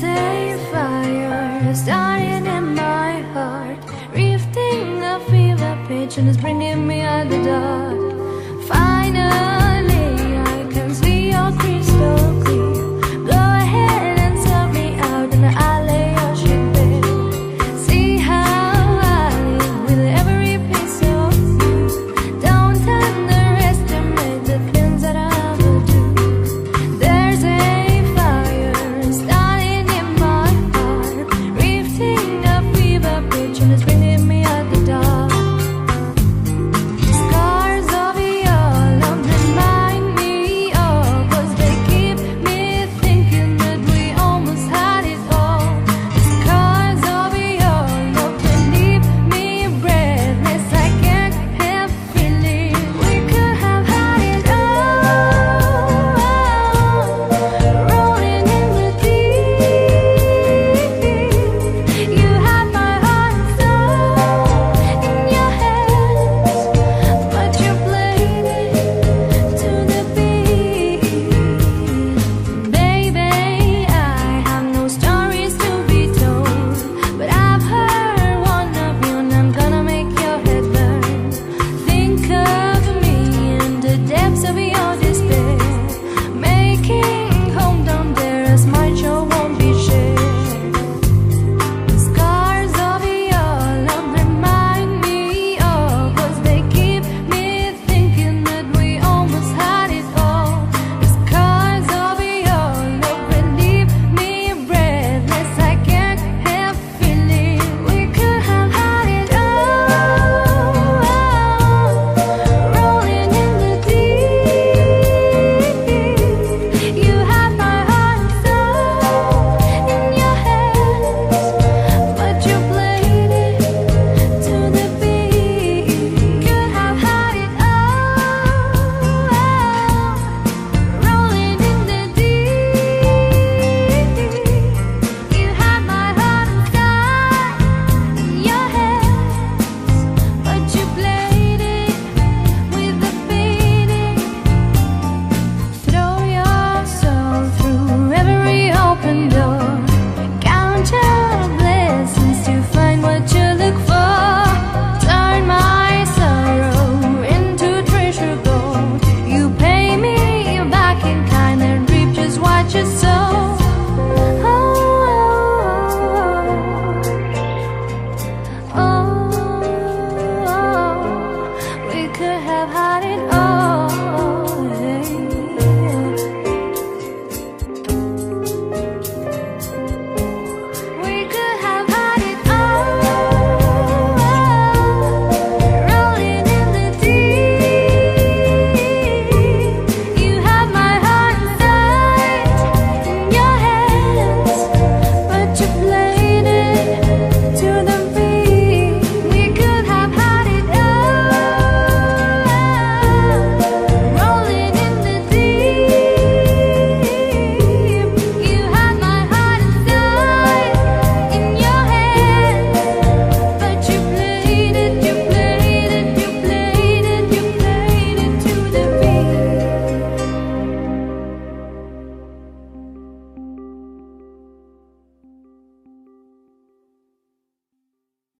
There's a fire starting in my heart, Rifting a fever pitch, and it's bringing me out the dark. Finally.